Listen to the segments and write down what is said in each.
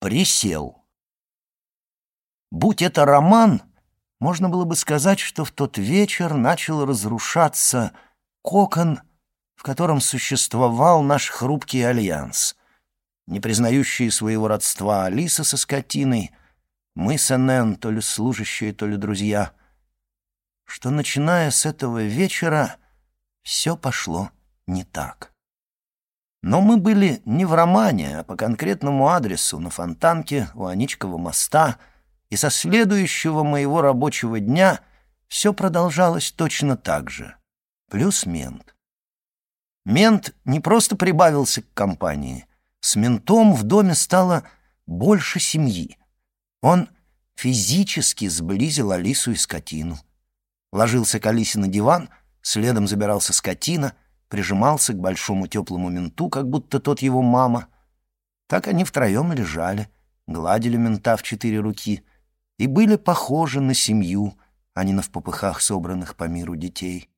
Присел. Будь это роман, можно было бы сказать, что в тот вечер начал разрушаться кокон, в котором существовал наш хрупкий альянс. Не признающие своего родства Алиса со скотиной, мы с Энн, то ли служащие, то ли друзья, что, начиная с этого вечера, все пошло не так. Но мы были не в романе, а по конкретному адресу на Фонтанке у Аничкова моста, и со следующего моего рабочего дня все продолжалось точно так же. Плюс мент. Мент не просто прибавился к компании. С ментом в доме стало больше семьи. Он физически сблизил Алису и скотину. Ложился к Алисе на диван, следом забирался скотина — прижимался к большому теплому менту, как будто тот его мама. Так они втроем лежали, гладили мента в четыре руки и были похожи на семью, а не на в попыхах собранных по миру детей.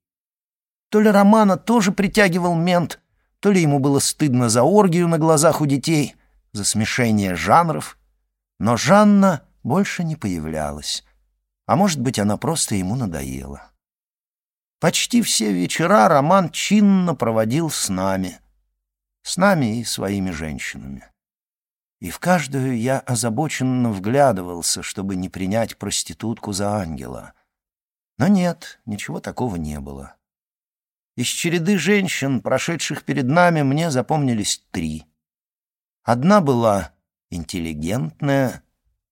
То ли Романа тоже притягивал мент, то ли ему было стыдно за оргию на глазах у детей, за смешение жанров, но Жанна больше не появлялась, а может быть, она просто ему надоела. Почти все вечера Роман чинно проводил с нами. С нами и своими женщинами. И в каждую я озабоченно вглядывался, чтобы не принять проститутку за ангела. Но нет, ничего такого не было. Из череды женщин, прошедших перед нами, мне запомнились три. Одна была интеллигентная,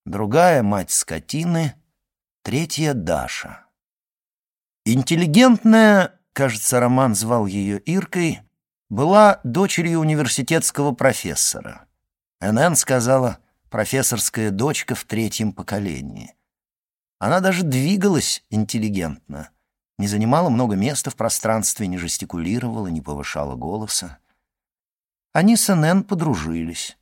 другая — мать скотины, третья — Даша. Интеллигентная, кажется, Роман звал ее Иркой, была дочерью университетского профессора. НН сказала «профессорская дочка в третьем поколении». Она даже двигалась интеллигентно, не занимала много места в пространстве, не жестикулировала, не повышала голоса. Они с НН подружились.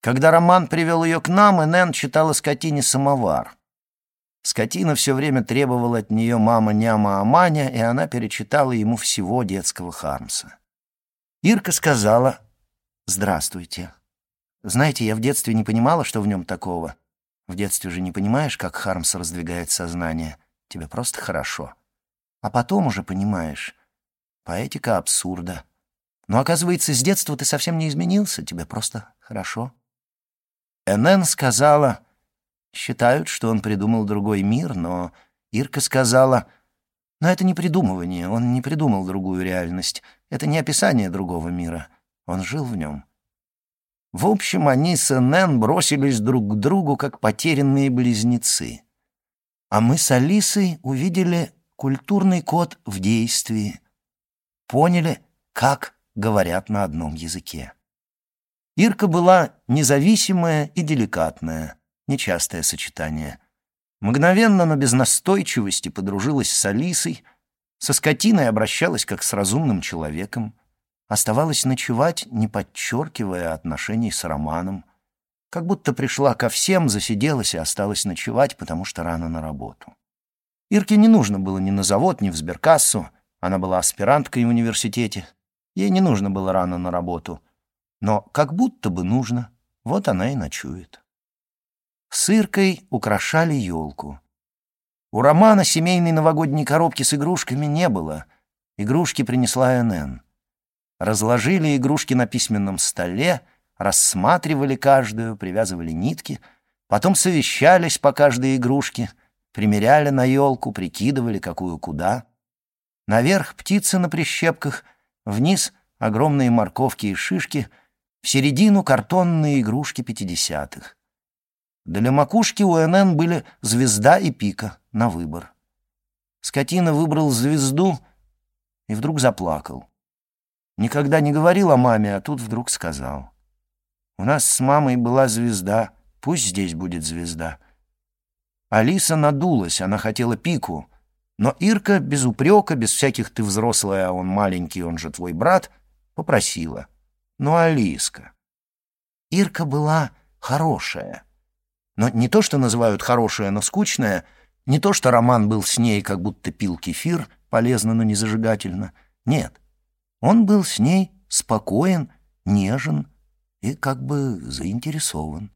Когда Роман привел ее к нам, НН читала скотине «Самовар». Скотина все время требовала от нее мама-няма Аманя, и она перечитала ему всего детского Хармса. Ирка сказала «Здравствуйте». Знаете, я в детстве не понимала, что в нем такого. В детстве же не понимаешь, как Хармс раздвигает сознание. Тебе просто хорошо. А потом уже понимаешь. Поэтика абсурда. Но, оказывается, с детства ты совсем не изменился, тебе просто хорошо. Энн сказала Считают, что он придумал другой мир, но Ирка сказала, «Но это не придумывание, он не придумал другую реальность. Это не описание другого мира. Он жил в нем». В общем, они с Энн бросились друг к другу, как потерянные близнецы. А мы с Алисой увидели культурный код в действии. Поняли, как говорят на одном языке. Ирка была независимая и деликатная. Нечастое сочетание. Мгновенно, но без настойчивости подружилась с Алисой, со скотиной обращалась как с разумным человеком, оставалась ночевать, не подчеркивая отношений с Романом, как будто пришла ко всем, засиделась и осталась ночевать, потому что рано на работу. Ирке не нужно было ни на завод, ни в сберкассу, она была аспиранткой в университете, ей не нужно было рано на работу, но как будто бы нужно, вот она и ночует. С Иркой украшали елку. У Романа семейной новогодней коробки с игрушками не было. Игрушки принесла НН. Разложили игрушки на письменном столе, рассматривали каждую, привязывали нитки, потом совещались по каждой игрушке, примеряли на елку, прикидывали, какую куда. Наверх птицы на прищепках, вниз огромные морковки и шишки, в середину картонные игрушки пятидесятых. Для макушки у НН были звезда и пика на выбор. Скотина выбрал звезду и вдруг заплакал. Никогда не говорил о маме, а тут вдруг сказал. «У нас с мамой была звезда, пусть здесь будет звезда». Алиса надулась, она хотела пику, но Ирка без упрека, без всяких «ты взрослая, а он маленький, он же твой брат», попросила. «Ну, Алиска». Ирка была хорошая — но не то, что называют хорошее, но скучное, не то, что роман был с ней, как будто пил кефир, полезно, но не зажигательно. Нет, он был с ней спокоен, нежен и как бы заинтересован.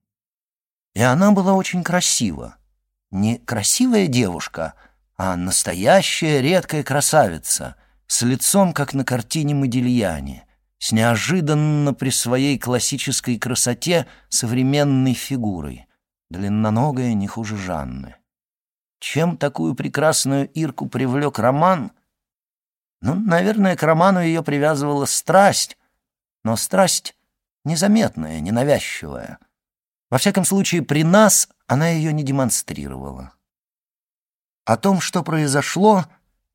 И она была очень красива. Не красивая девушка, а настоящая редкая красавица, с лицом, как на картине Модильяне, с неожиданно при своей классической красоте современной фигурой, длинноногая не хуже Жанны. Чем такую прекрасную Ирку привлек роман? Ну, наверное, к роману ее привязывала страсть, но страсть незаметная, ненавязчивая. Во всяком случае, при нас она ее не демонстрировала. О том, что произошло,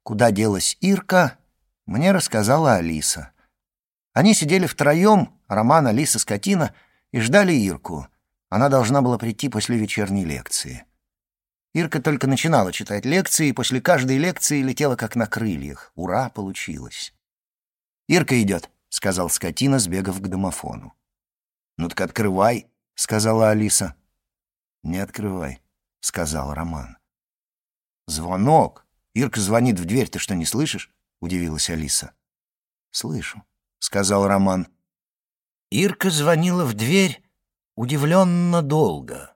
куда делась Ирка, мне рассказала Алиса. Они сидели втроем, Роман, Алиса, Скотина, и ждали Ирку. Она должна была прийти после вечерней лекции. Ирка только начинала читать лекции, и после каждой лекции летела как на крыльях. Ура, получилось. «Ирка идет», — сказал Скотина, сбегав к домофону. «Ну так открывай», — сказала Алиса. «Не открывай», — сказал Роман. «Звонок! Ирка звонит в дверь, ты что, не слышишь?» — удивилась Алиса. «Слышу», — сказал Роман. Ирка звонила в дверь удивленно долго,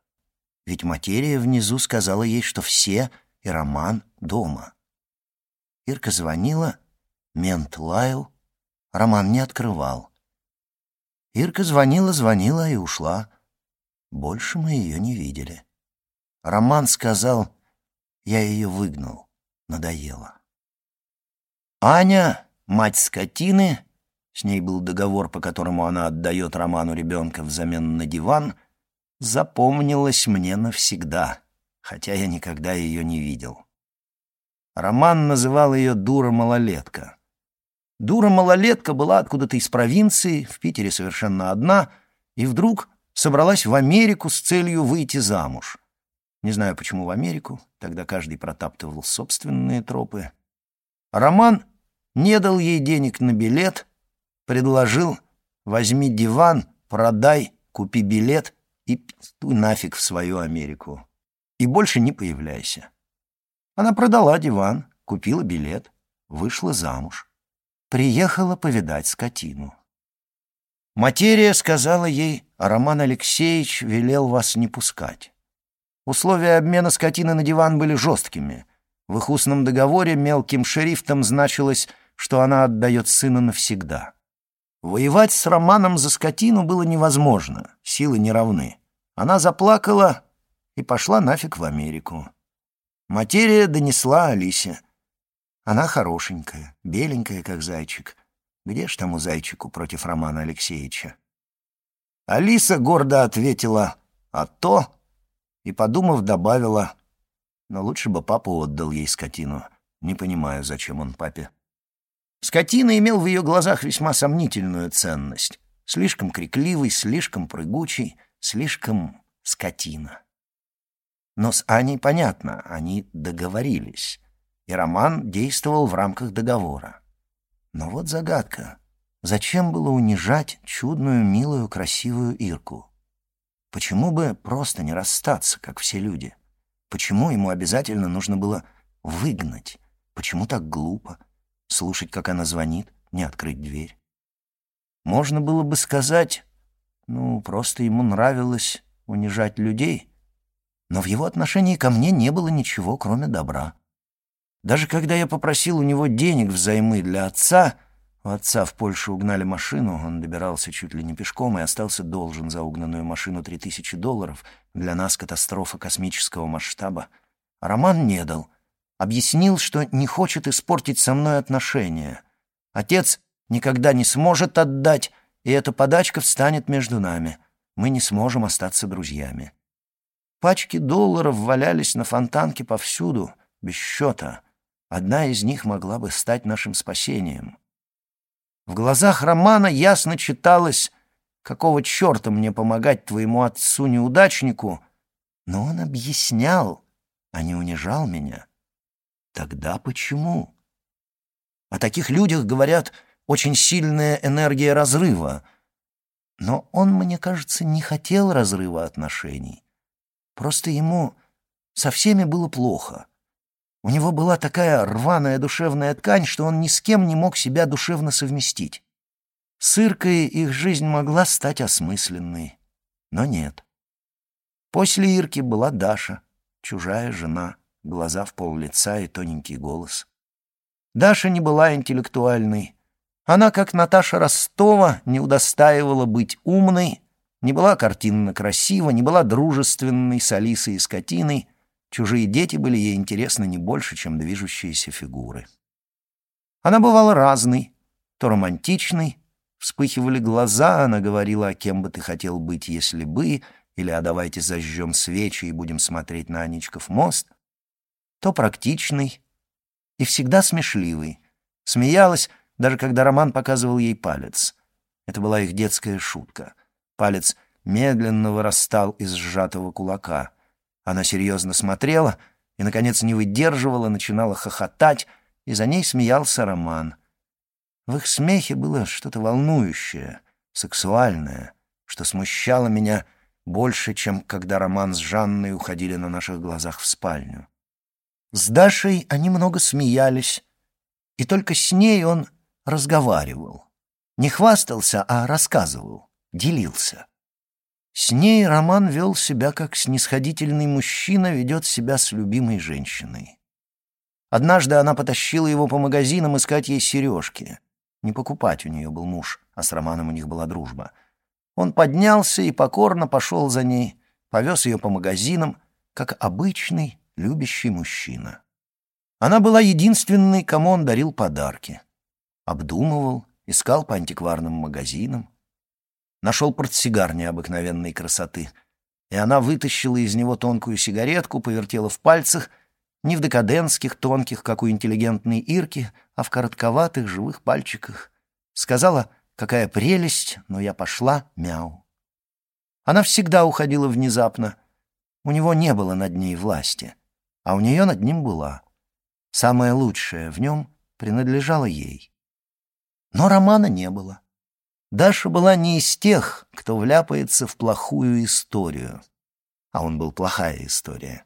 ведь материя внизу сказала ей, что все и Роман дома. Ирка звонила, мент лаял, Роман не открывал. Ирка звонила, звонила и ушла. Больше мы ее не видели. Роман сказал, я ее выгнал, надоело. Аня, мать скотины, с ней был договор, по которому она отдает Роману ребенка взамен на диван, запомнилась мне навсегда, хотя я никогда ее не видел. Роман называл ее «дура-малолетка». Дура-малолетка была откуда-то из провинции, в Питере совершенно одна, и вдруг собралась в Америку с целью выйти замуж. Не знаю, почему в Америку, тогда каждый протаптывал собственные тропы. Роман не дал ей денег на билет, предложил «возьми диван, продай, купи билет и пиздуй нафиг в свою Америку. И больше не появляйся». Она продала диван, купила билет, вышла замуж. Приехала повидать скотину. Материя сказала ей, Роман Алексеевич велел вас не пускать. Условия обмена скотины на диван были жесткими. В их устном договоре мелким шрифтом значилось, что она отдает сына навсегда. Воевать с Романом за скотину было невозможно, силы не равны. Она заплакала и пошла нафиг в Америку. Материя донесла Алисе — она хорошенькая, беленькая, как зайчик. Где ж тому зайчику против Романа Алексеевича? Алиса гордо ответила «А то!» и, подумав, добавила «Но лучше бы папа отдал ей скотину. Не понимаю, зачем он папе». Скотина имел в ее глазах весьма сомнительную ценность. Слишком крикливый, слишком прыгучий, слишком скотина. Но с Аней понятно, они договорились и Роман действовал в рамках договора. Но вот загадка. Зачем было унижать чудную, милую, красивую Ирку? Почему бы просто не расстаться, как все люди? Почему ему обязательно нужно было выгнать? Почему так глупо? Слушать, как она звонит, не открыть дверь. Можно было бы сказать, ну, просто ему нравилось унижать людей. Но в его отношении ко мне не было ничего, кроме добра. Даже когда я попросил у него денег взаймы для отца, у отца в Польшу угнали машину, он добирался чуть ли не пешком и остался должен за угнанную машину три тысячи долларов, для нас катастрофа космического масштаба. Роман не дал. Объяснил, что не хочет испортить со мной отношения. Отец никогда не сможет отдать, и эта подачка встанет между нами. Мы не сможем остаться друзьями. Пачки долларов валялись на фонтанке повсюду, без счета — Одна из них могла бы стать нашим спасением. В глазах Романа ясно читалось, какого черта мне помогать твоему отцу-неудачнику, но он объяснял, а не унижал меня. Тогда почему? О таких людях говорят очень сильная энергия разрыва. Но он, мне кажется, не хотел разрыва отношений. Просто ему со всеми было плохо. У него была такая рваная душевная ткань, что он ни с кем не мог себя душевно совместить. С Иркой их жизнь могла стать осмысленной, но нет. После Ирки была Даша, чужая жена, глаза в пол лица и тоненький голос. Даша не была интеллектуальной. Она, как Наташа Ростова, не удостаивала быть умной, не была картинно красива, не была дружественной с Алисой и скотиной. Чужие дети были ей интересны не больше, чем движущиеся фигуры. Она бывала разной, то романтичной, вспыхивали глаза, она говорила, о кем бы ты хотел быть, если бы, или а давайте зажжем свечи и будем смотреть на Аничков мост, то практичный и всегда смешливый. Смеялась, даже когда Роман показывал ей палец. Это была их детская шутка. Палец медленно вырастал из сжатого кулака. Она серьезно смотрела и, наконец, не выдерживала, начинала хохотать, и за ней смеялся Роман. В их смехе было что-то волнующее, сексуальное, что смущало меня больше, чем когда Роман с Жанной уходили на наших глазах в спальню. С Дашей они много смеялись, и только с ней он разговаривал. Не хвастался, а рассказывал, делился. С ней Роман вел себя, как снисходительный мужчина ведет себя с любимой женщиной. Однажды она потащила его по магазинам искать ей сережки. Не покупать у нее был муж, а с Романом у них была дружба. Он поднялся и покорно пошел за ней, повез ее по магазинам, как обычный любящий мужчина. Она была единственной, кому он дарил подарки. Обдумывал, искал по антикварным магазинам. Нашел портсигар необыкновенной красоты, и она вытащила из него тонкую сигаретку, повертела в пальцах — не в декадентских, тонких, как у интеллигентной Ирки, а в коротковатых, живых пальчиках. Сказала, какая прелесть, но я пошла, мяу. Она всегда уходила внезапно. У него не было над ней власти, а у нее над ним была. Самое лучшее в нем принадлежало ей. Но романа не было. Даша была не из тех, кто вляпается в плохую историю. А он был плохая история.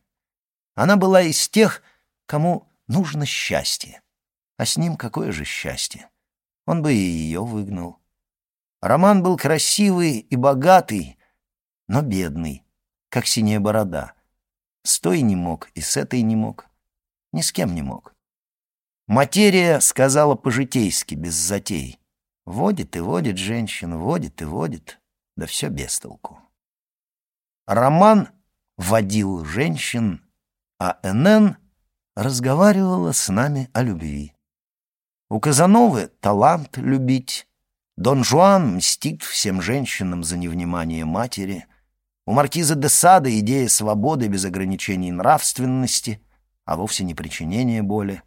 Она была из тех, кому нужно счастье. А с ним какое же счастье? Он бы и ее выгнал. Роман был красивый и богатый, но бедный, как синяя борода. С той не мог и с этой не мог. Ни с кем не мог. Материя сказала по-житейски, без затей. Водит и водит женщину, водит и водит, да все без толку. Роман водил женщин а НН разговаривала с нами о любви. У Казановы талант любить, Дон Жуан мстит всем женщинам за невнимание матери, у маркиза де Сада идея свободы без ограничений нравственности, а вовсе не причинение боли.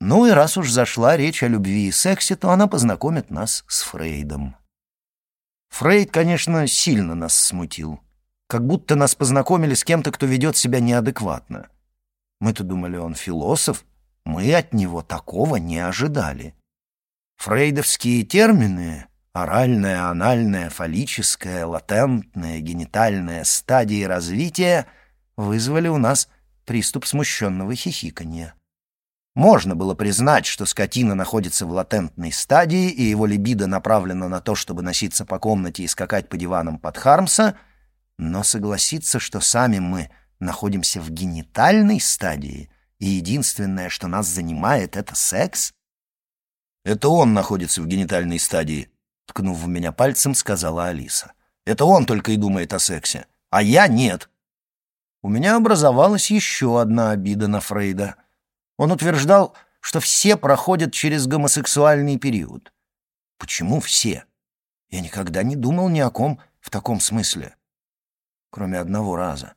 Ну и раз уж зашла речь о любви и сексе, то она познакомит нас с Фрейдом. Фрейд, конечно, сильно нас смутил как будто нас познакомили с кем-то, кто ведет себя неадекватно. Мы-то думали, он философ, мы от него такого не ожидали. Фрейдовские термины — оральная, анальная, фаллическая, латентная, генитальная стадии развития — вызвали у нас приступ смущенного хихиканья. Можно было признать, что скотина находится в латентной стадии, и его либидо направлено на то, чтобы носиться по комнате и скакать по диванам под Хармса — но согласиться, что сами мы находимся в генитальной стадии, и единственное, что нас занимает, это секс? «Это он находится в генитальной стадии», — ткнув в меня пальцем, сказала Алиса. «Это он только и думает о сексе, а я нет». У меня образовалась еще одна обида на Фрейда. Он утверждал, что все проходят через гомосексуальный период. Почему все? Я никогда не думал ни о ком в таком смысле кроме одного раза.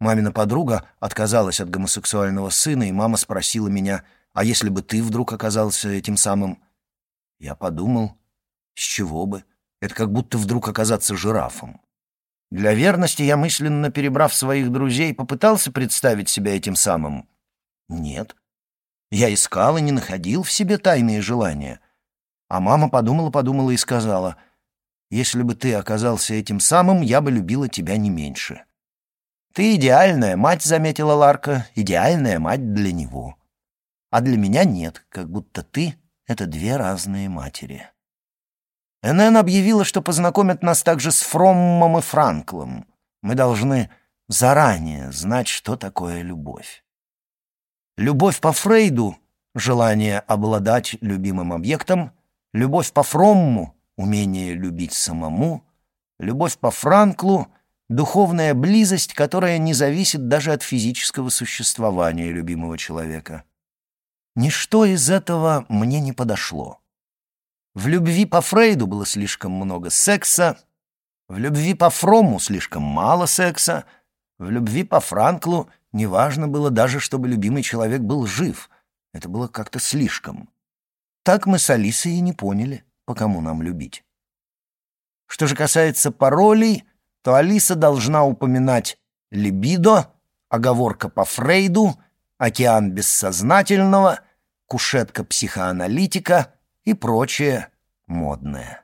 Мамина подруга отказалась от гомосексуального сына, и мама спросила меня, а если бы ты вдруг оказался этим самым... Я подумал, с чего бы? Это как будто вдруг оказаться жирафом. Для верности я мысленно, перебрав своих друзей, попытался представить себя этим самым. Нет. Я искал и не находил в себе тайные желания. А мама подумала-подумала и сказала — если бы ты оказался этим самым, я бы любила тебя не меньше. Ты идеальная мать, заметила Ларка, идеальная мать для него. А для меня нет, как будто ты — это две разные матери. НН объявила, что познакомит нас также с Фроммом и Франклом. Мы должны заранее знать, что такое любовь. Любовь по Фрейду — желание обладать любимым объектом, любовь по Фромму — умение любить самому, любовь по Франклу — духовная близость, которая не зависит даже от физического существования любимого человека. Ничто из этого мне не подошло. В любви по Фрейду было слишком много секса, в любви по Фрому слишком мало секса, в любви по Франклу неважно было даже, чтобы любимый человек был жив. Это было как-то слишком. Так мы с Алисой и не поняли, по кому нам любить. Что же касается паролей, то Алиса должна упоминать либидо, оговорка по Фрейду, океан бессознательного, кушетка психоаналитика и прочее модное.